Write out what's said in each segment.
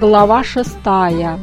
Глава шестая.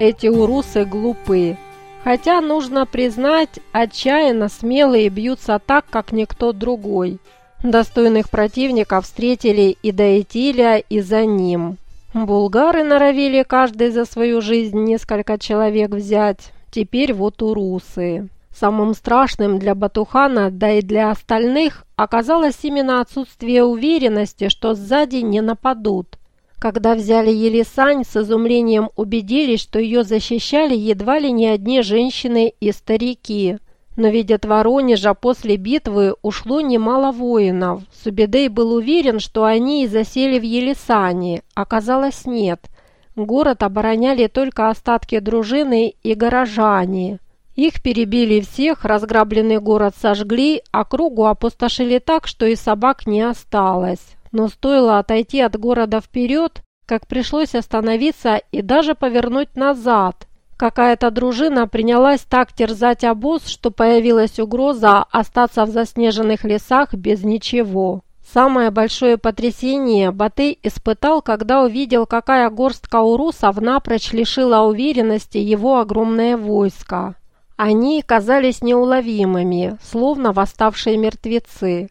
Эти урусы глупы. Хотя, нужно признать, отчаянно смелые бьются так, как никто другой. Достойных противников встретили и до Этиля, и за ним. Булгары норовили каждый за свою жизнь несколько человек взять. Теперь вот урусы. Самым страшным для Батухана, да и для остальных, оказалось именно отсутствие уверенности, что сзади не нападут. Когда взяли Елисань, с изумлением убедились, что ее защищали едва ли не одни женщины и старики. Но ведь от Воронежа после битвы ушло немало воинов. Субедей был уверен, что они и засели в Елисане. Оказалось, нет. Город обороняли только остатки дружины и горожане. Их перебили всех, разграбленный город сожгли, а кругу опустошили так, что и собак не осталось но стоило отойти от города вперед, как пришлось остановиться и даже повернуть назад. Какая-то дружина принялась так терзать обоз, что появилась угроза остаться в заснеженных лесах без ничего. Самое большое потрясение Батый испытал, когда увидел, какая горстка урусов напрочь лишила уверенности его огромное войско. Они казались неуловимыми, словно восставшие мертвецы.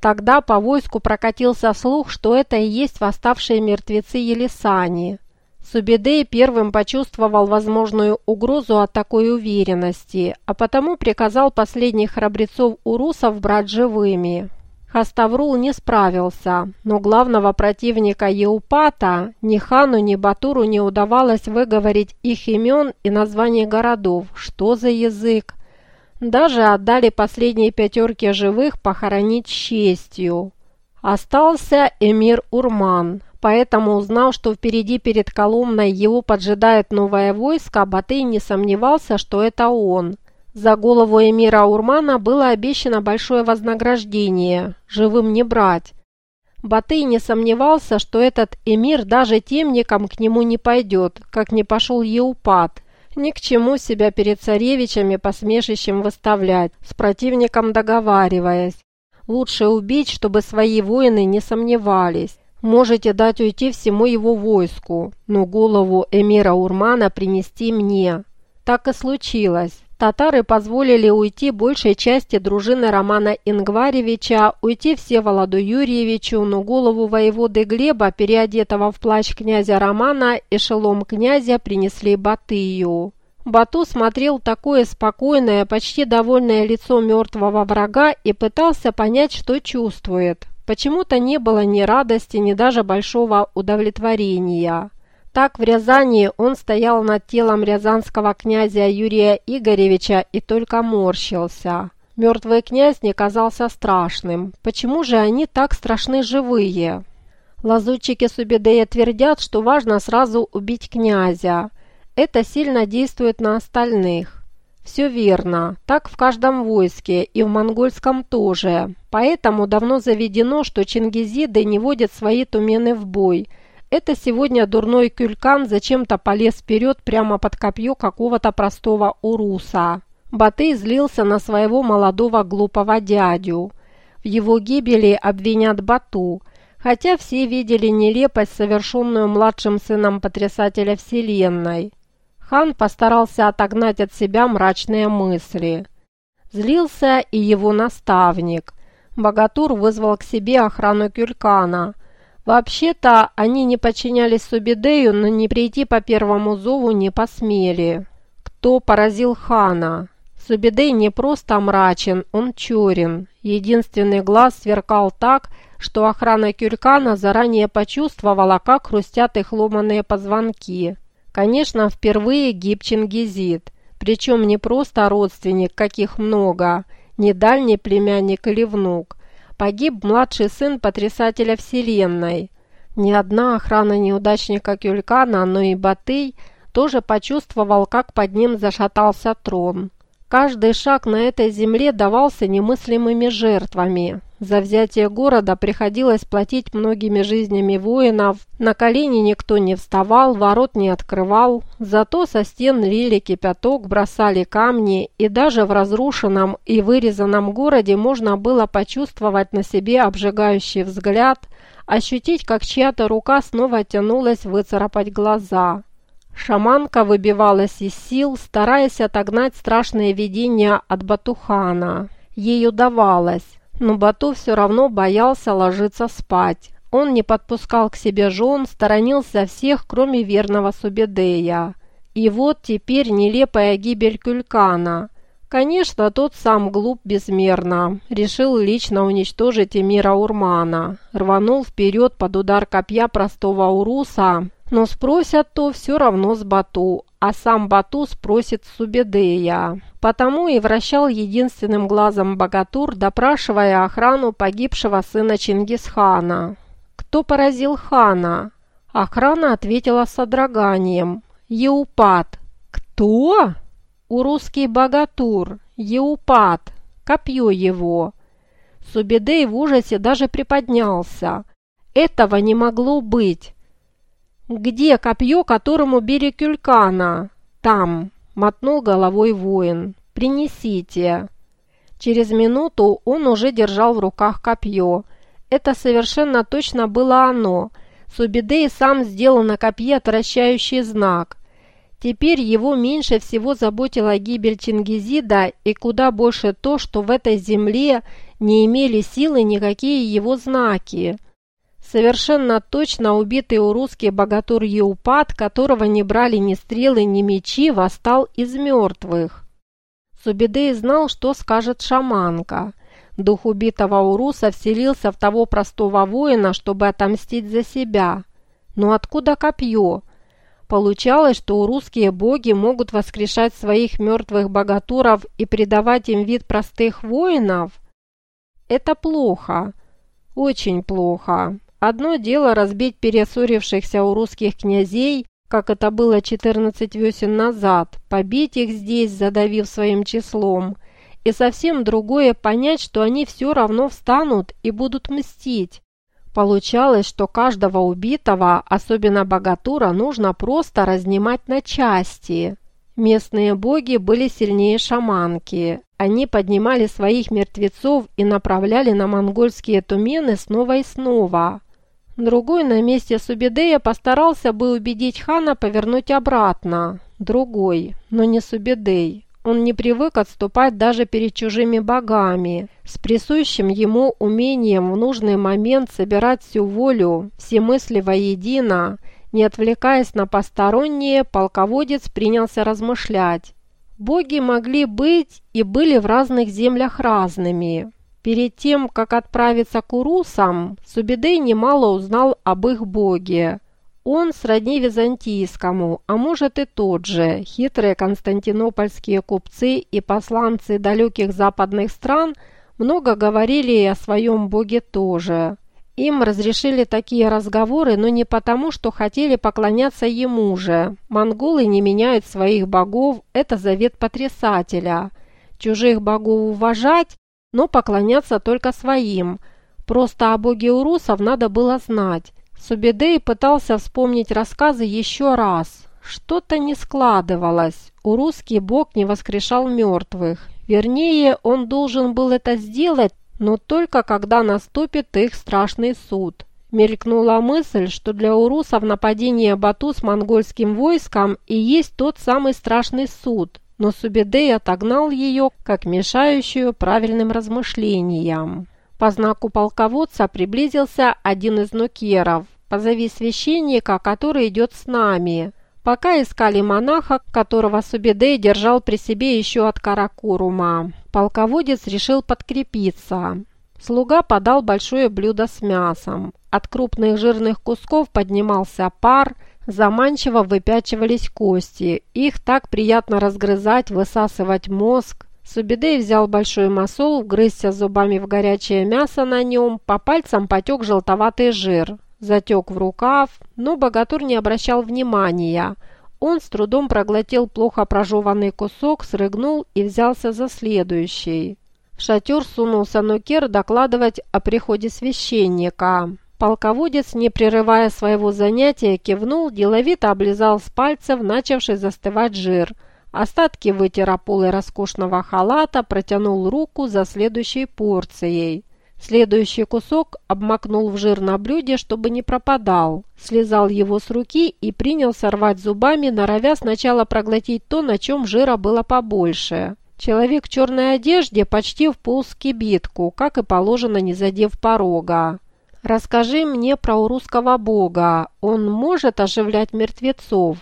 Тогда по войску прокатился слух, что это и есть восставшие мертвецы Елисани. Субедей первым почувствовал возможную угрозу от такой уверенности, а потому приказал последних храбрецов урусов брать живыми. Хаставрул не справился, но главного противника Еупата ни хану, ни Батуру не удавалось выговорить их имен и названий городов. Что за язык? Даже отдали последние пятерки живых похоронить честью. Остался эмир Урман, поэтому узнал, что впереди перед Коломной его поджидает новое войско, Батый не сомневался, что это он. За голову эмира Урмана было обещано большое вознаграждение, живым не брать. Батый не сомневался, что этот эмир даже темником к нему не пойдет, как не пошел Еупат – ни к чему себя перед царевичами посмешищем выставлять, с противником договариваясь. Лучше убить, чтобы свои воины не сомневались. Можете дать уйти всему его войску, но голову эмира Урмана принести мне. Так и случилось. Татары позволили уйти большей части дружины Романа Ингваревича, уйти Всеволоду Юрьевичу, но голову воеводы Глеба, переодетого в плащ князя Романа, и шелом князя принесли Батыю. Бату смотрел такое спокойное, почти довольное лицо мертвого врага и пытался понять, что чувствует. Почему-то не было ни радости, ни даже большого удовлетворения. Так в Рязани он стоял над телом рязанского князя Юрия Игоревича и только морщился. Мертвый князь не казался страшным. Почему же они так страшны живые? Лазутчики Субедея твердят, что важно сразу убить князя. Это сильно действует на остальных. Все верно, так в каждом войске и в монгольском тоже. Поэтому давно заведено, что чингизиды не водят свои тумены в бой – это сегодня дурной кюлькан зачем-то полез вперед прямо под копье какого-то простого уруса. Батый злился на своего молодого глупого дядю. В его гибели обвинят Бату, хотя все видели нелепость, совершенную младшим сыном потрясателя Вселенной. Хан постарался отогнать от себя мрачные мысли. Злился и его наставник. Богатур вызвал к себе охрану Кюлькана – Вообще-то они не подчинялись Субидею, но не прийти по первому зову не посмели. Кто поразил хана? Субидей не просто мрачен, он черен. Единственный глаз сверкал так, что охрана Кюлькана заранее почувствовала, как хрустят их ломаные позвонки. Конечно, впервые гиб Чингизид, причем не просто родственник, каких много, не дальний племянник или внук, Погиб младший сын потрясателя вселенной. Ни одна охрана неудачника Кюлькана, но и Батый тоже почувствовал, как под ним зашатался трон. Каждый шаг на этой земле давался немыслимыми жертвами. За взятие города приходилось платить многими жизнями воинов, на колени никто не вставал, ворот не открывал, зато со стен лили кипяток, бросали камни, и даже в разрушенном и вырезанном городе можно было почувствовать на себе обжигающий взгляд, ощутить, как чья-то рука снова тянулась выцарапать глаза. Шаманка выбивалась из сил, стараясь отогнать страшные видения от Батухана. Ей удавалось, но Бату все равно боялся ложиться спать. Он не подпускал к себе жен, сторонился всех, кроме верного Субедея. И вот теперь нелепая гибель Кюлькана. Конечно, тот сам глуп безмерно. Решил лично уничтожить Эмира Урмана. Рванул вперед под удар копья простого Уруса, но спросят то все равно с Бату, а сам Бату спросит Субедея. Потому и вращал единственным глазом богатур, допрашивая охрану погибшего сына Чингисхана. Кто поразил хана? Охрана ответила содроганием. Еупат. Кто? У русский богатур. Еупат. Копье его. Субедей в ужасе даже приподнялся. Этого не могло быть. «Где копье, которому бери Кюлькана?» «Там», — мотнул головой воин. «Принесите». Через минуту он уже держал в руках копье. Это совершенно точно было оно. Субидей сам сделал на копье отвращающий знак. Теперь его меньше всего заботила гибель Чингизида и куда больше то, что в этой земле не имели силы никакие его знаки. Совершенно точно убитый у русский богатур Еупат, которого не брали ни стрелы, ни мечи, восстал из мертвых. Субидей знал, что скажет шаманка. Дух убитого уруса вселился в того простого воина, чтобы отомстить за себя. Но откуда копье? Получалось, что русские боги могут воскрешать своих мертвых богатуров и придавать им вид простых воинов? Это плохо. Очень плохо. Одно дело разбить перессорившихся у русских князей, как это было 14 весен назад, побить их здесь, задавив своим числом, и совсем другое понять, что они все равно встанут и будут мстить. Получалось, что каждого убитого, особенно богатура, нужно просто разнимать на части. Местные боги были сильнее шаманки. Они поднимали своих мертвецов и направляли на монгольские тумены снова и снова. Другой на месте Субедея постарался бы убедить хана повернуть обратно. Другой, но не Субедей. Он не привык отступать даже перед чужими богами. С присущим ему умением в нужный момент собирать всю волю, все мысли воедино, не отвлекаясь на посторонние, полководец принялся размышлять. Боги могли быть и были в разных землях разными. Перед тем, как отправиться к урусам, Субидей немало узнал об их боге. Он сродни византийскому, а может и тот же. Хитрые константинопольские купцы и посланцы далеких западных стран много говорили и о своем боге тоже. Им разрешили такие разговоры, но не потому, что хотели поклоняться ему же. Монголы не меняют своих богов, это завет потрясателя. Чужих богов уважать но поклоняться только своим. Просто о боге урусов надо было знать. Субедей пытался вспомнить рассказы еще раз. Что-то не складывалось. Урусский бог не воскрешал мертвых. Вернее, он должен был это сделать, но только когда наступит их страшный суд. Мелькнула мысль, что для урусов нападение Бату с монгольским войском и есть тот самый страшный суд, но Субедей отогнал ее, как мешающую правильным размышлениям. По знаку полководца приблизился один из нукеров. «Позови священника, который идет с нами». Пока искали монаха, которого Субедей держал при себе еще от Каракурума. Полководец решил подкрепиться. Слуга подал большое блюдо с мясом. От крупных жирных кусков поднимался пар – Заманчиво выпячивались кости. Их так приятно разгрызать, высасывать мозг. Субидей взял большой масол, вгрызся зубами в горячее мясо на нем, по пальцам потек желтоватый жир. Затек в рукав, но богатур не обращал внимания. Он с трудом проглотил плохо прожеванный кусок, срыгнул и взялся за следующий. В шатер сунулся Нукер докладывать о приходе священника. Полководец, не прерывая своего занятия, кивнул, деловито облизал с пальцев начавший застывать жир. Остатки вытер полы роскошного халата, протянул руку за следующей порцией. Следующий кусок обмакнул в жир на блюде, чтобы не пропадал. Слезал его с руки и принялся рвать зубами, норовя сначала проглотить то, на чем жира было побольше. Человек в черной одежде почти вполз в кибитку, как и положено, не задев порога. Расскажи мне про русского бога. Он может оживлять мертвецов?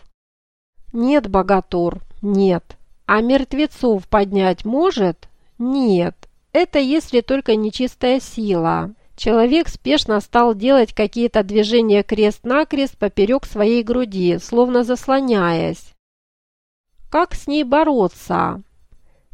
Нет, богатур, нет. А мертвецов поднять может? Нет. Это если только нечистая сила. Человек спешно стал делать какие-то движения крест-накрест поперек своей груди, словно заслоняясь. Как с ней бороться?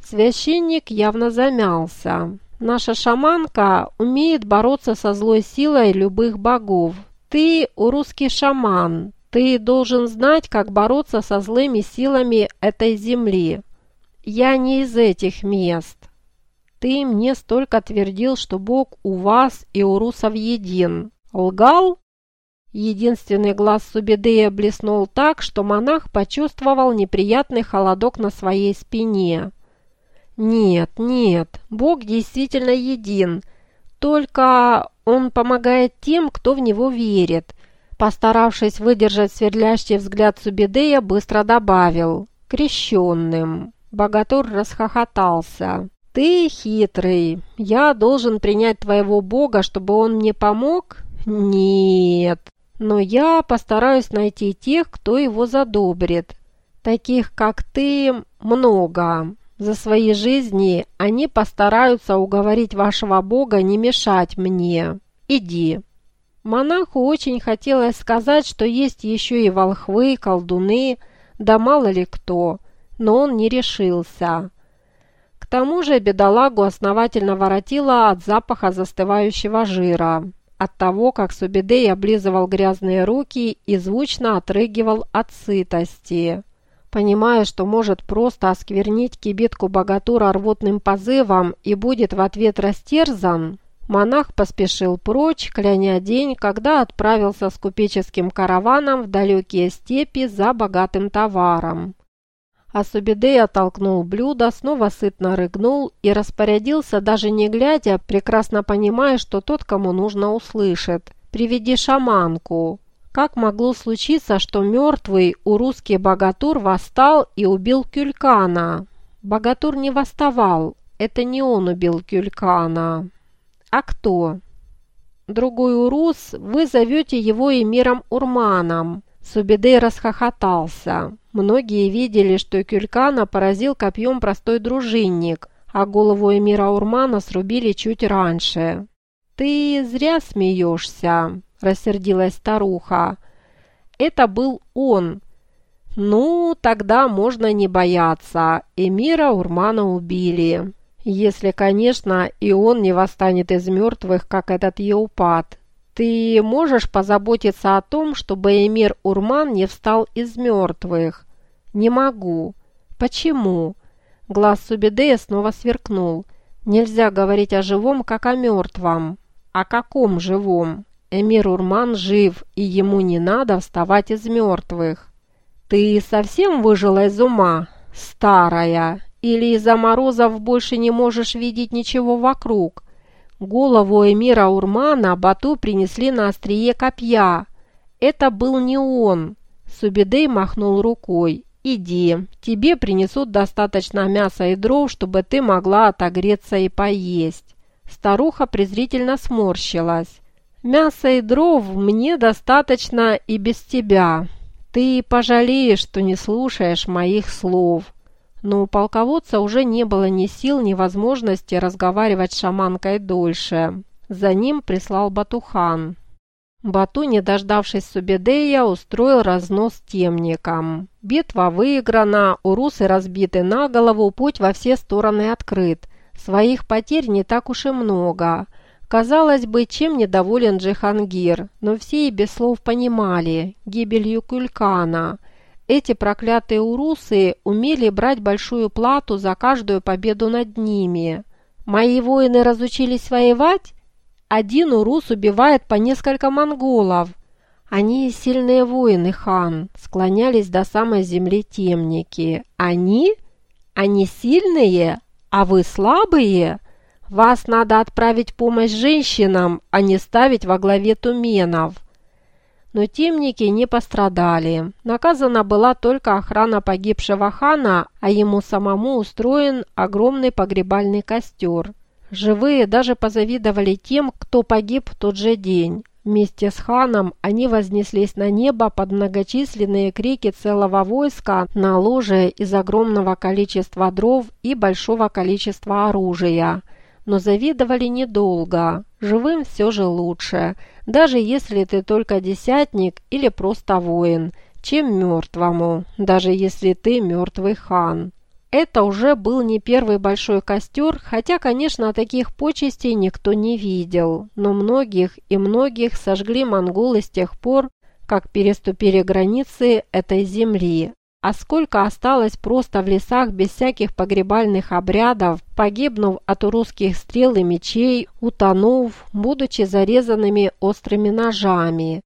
Священник явно замялся. Наша шаманка умеет бороться со злой силой любых богов. Ты русский шаман. Ты должен знать, как бороться со злыми силами этой земли. Я не из этих мест. Ты мне столько твердил, что Бог у вас и у русов един. Лгал? Единственный глаз Субедея блеснул так, что монах почувствовал неприятный холодок на своей спине. Нет, нет, Бог действительно един, только Он помогает тем, кто в Него верит. Постаравшись выдержать сверлящий взгляд Субедея, быстро добавил «крещенным». Богатур расхохотался. «Ты хитрый. Я должен принять твоего Бога, чтобы он мне помог?» «Нет. Но я постараюсь найти тех, кто его задобрит. Таких, как ты, много. За свои жизни они постараются уговорить вашего Бога не мешать мне. Иди». Монаху очень хотелось сказать, что есть еще и волхвы, колдуны, да мало ли кто, но он не решился. К тому же бедолагу основательно воротило от запаха застывающего жира, от того, как Субедей облизывал грязные руки и звучно отрыгивал от сытости. Понимая, что может просто осквернить кибитку богатура рвотным позывом и будет в ответ растерзан, монах поспешил прочь, кляня день, когда отправился с купеческим караваном в далекие степи за богатым товаром. Асубидей оттолкнул блюдо, снова сытно рыгнул и распорядился, даже не глядя, прекрасно понимая, что тот, кому нужно, услышит. «Приведи шаманку». Как могло случиться, что мертвый у русский богатур восстал и убил Кюлькана? Богатур не восставал, это не он убил Кюлькана. А кто? Другой урус, вы зовете его эмиром Урманом. Субедей расхохотался. Многие видели, что Кюлькана поразил копьем простой дружинник, а голову эмира Урмана срубили чуть раньше. «Ты зря смеешься», – рассердилась старуха. «Это был он». «Ну, тогда можно не бояться. Эмира Урмана убили. Если, конечно, и он не восстанет из мертвых, как этот Еупат. Ты можешь позаботиться о том, чтобы Эмир Урман не встал из мертвых?» «Не могу». «Почему?» Глаз Субедея снова сверкнул. «Нельзя говорить о живом, как о мертвом». О каком живом? Эмир Урман жив, и ему не надо вставать из мертвых. Ты совсем выжила из ума, старая? Или из-за морозов больше не можешь видеть ничего вокруг? Голову эмира Урмана Бату принесли на острие копья. Это был не он. Субидей махнул рукой. «Иди, тебе принесут достаточно мяса и дров, чтобы ты могла отогреться и поесть». Старуха презрительно сморщилась. «Мяса и дров мне достаточно и без тебя. Ты пожалеешь, что не слушаешь моих слов». Но у полководца уже не было ни сил, ни возможности разговаривать с шаманкой дольше. За ним прислал Батухан. Бату, не дождавшись Субедея, устроил разнос темникам. Битва выиграна, урусы разбиты на голову, путь во все стороны открыт. Своих потерь не так уж и много. Казалось бы, чем недоволен Джихангир, но все и без слов понимали – гибелью Кулькана. эти проклятые урусы умели брать большую плату за каждую победу над ними. Мои воины разучились воевать? Один урус убивает по несколько монголов. Они сильные воины, хан, склонялись до самой земли темники. Они? Они сильные, а вы слабые? Вас надо отправить помощь женщинам, а не ставить во главе туменов. Но темники не пострадали. Наказана была только охрана погибшего хана, а ему самому устроен огромный погребальный костер. Живые даже позавидовали тем, кто погиб в тот же день. Вместе с ханом они вознеслись на небо под многочисленные крики целого войска на ложе из огромного количества дров и большого количества оружия – но завидовали недолго. Живым все же лучше, даже если ты только десятник или просто воин, чем мертвому, даже если ты мертвый хан. Это уже был не первый большой костер, хотя, конечно, таких почестей никто не видел, но многих и многих сожгли монголы с тех пор, как переступили границы этой земли, а сколько осталось просто в лесах без всяких погребальных обрядов, погибнув от русских стрел и мечей, утонув, будучи зарезанными острыми ножами.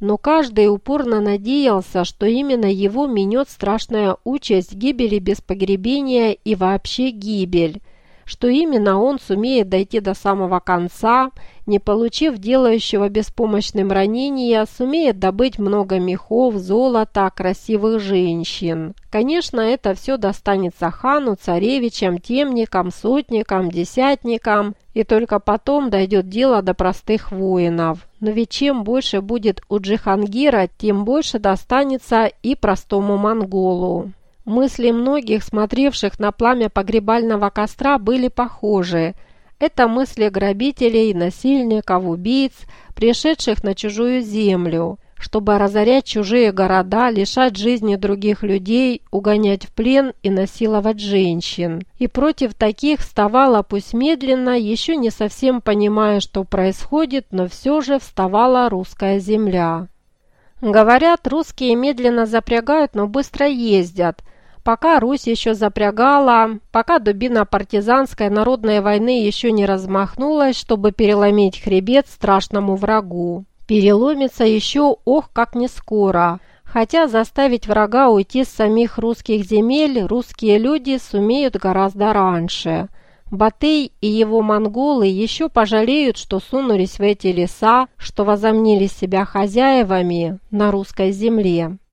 Но каждый упорно надеялся, что именно его минет страшная участь гибели без погребения и вообще гибель – что именно он сумеет дойти до самого конца, не получив делающего беспомощным ранения, сумеет добыть много мехов, золота, красивых женщин. Конечно, это все достанется хану, царевичам, темникам, сотникам, десятникам, и только потом дойдет дело до простых воинов. Но ведь чем больше будет у Джихангира, тем больше достанется и простому монголу. Мысли многих, смотревших на пламя погребального костра, были похожи. Это мысли грабителей, насильников, убийц, пришедших на чужую землю, чтобы разорять чужие города, лишать жизни других людей, угонять в плен и насиловать женщин. И против таких вставала, пусть медленно, еще не совсем понимая, что происходит, но все же вставала русская земля. Говорят, русские медленно запрягают, но быстро ездят – Пока Русь еще запрягала, пока дубина партизанской народной войны еще не размахнулась, чтобы переломить хребет страшному врагу. Переломится еще, ох, как не скоро. Хотя заставить врага уйти с самих русских земель русские люди сумеют гораздо раньше. Батый и его монголы еще пожалеют, что сунулись в эти леса, что возомнили себя хозяевами на русской земле.